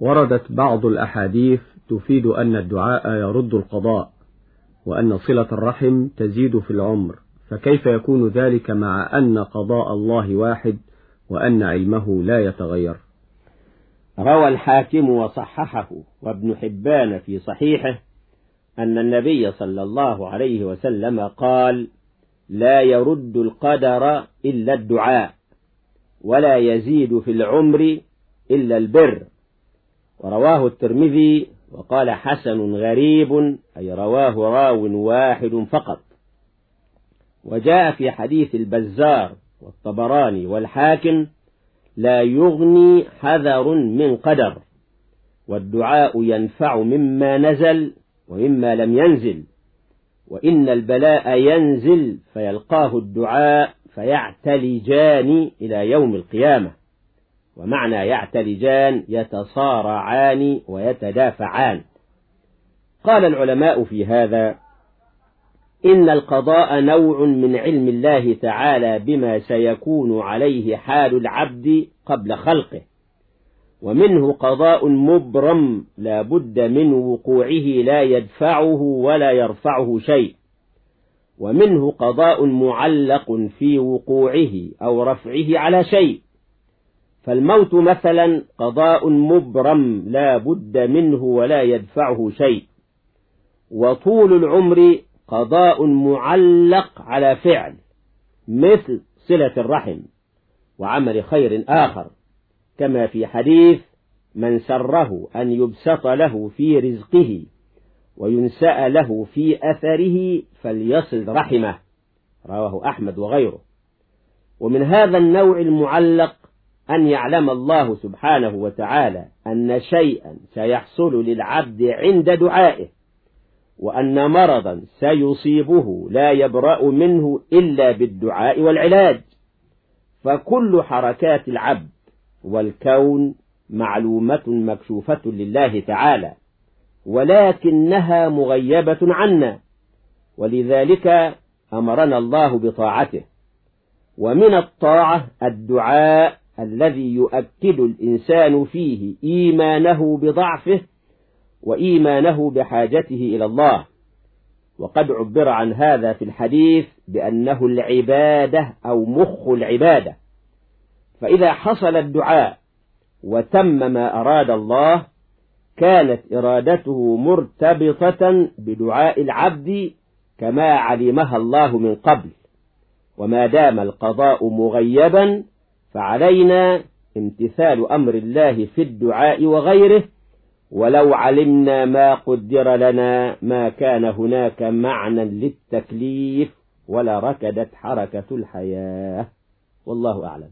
وردت بعض الأحاديث تفيد أن الدعاء يرد القضاء وأن صلة الرحم تزيد في العمر فكيف يكون ذلك مع أن قضاء الله واحد وأن علمه لا يتغير؟ روى الحاكم وصححه وابن حبان في صحيحه أن النبي صلى الله عليه وسلم قال لا يرد القدر إلا الدعاء ولا يزيد في العمر إلا البر. ورواه الترمذي وقال حسن غريب أي رواه راو واحد فقط. وجاء في حديث البزار والطبراني والحاكم لا يغني حذر من قدر والدعاء ينفع مما نزل ومما لم ينزل وإن البلاء ينزل فيلقاه الدعاء فيعتلجان إلى يوم القيامة. ومعنى يعتلجان يتصارعان ويتدافعان. قال العلماء في هذا إن القضاء نوع من علم الله تعالى بما سيكون عليه حال العبد قبل خلقه. ومنه قضاء مبرم لا بد من وقوعه لا يدفعه ولا يرفعه شيء. ومنه قضاء معلق في وقوعه أو رفعه على شيء. فالموت مثلا قضاء مبرم لا بد منه ولا يدفعه شيء. وطول العمر قضاء معلق على فعل مثل صلة الرحم وعمل خير آخر. كما في حديث من سره أن يبسط له في رزقه وينسأ له في أثره فليصل رحمه. رواه أحمد وغيره. ومن هذا النوع المعلق أن يعلم الله سبحانه وتعالى أن شيئا سيحصل للعبد عند دعائه وأن مرضا سيصيبه لا يبرأ منه إلا بالدعاء والعلاج. فكل حركات العبد والكون معلومة مكشوفة لله تعالى ولكنها مغيبة عنا. ولذلك أمرنا الله بطاعته ومن الطاعة الدعاء الذي يؤكد الإنسان فيه إيمانه بضعفه وإيمانه بحاجته إلى الله. وقد عبر عن هذا في الحديث بأنه العبادة أو مخ العبادة. فإذا حصل الدعاء وتم ما أراد الله كانت إرادته مرتبطة بدعاء العبد كما علمها الله من قبل. وما دام القضاء مغيبا فعلينا امتثال أمر الله في الدعاء وغيره ولو علمنا ما قدر لنا ما كان هناك معنى للتكليف ولا ركدت حركة الحياة. والله أعلم.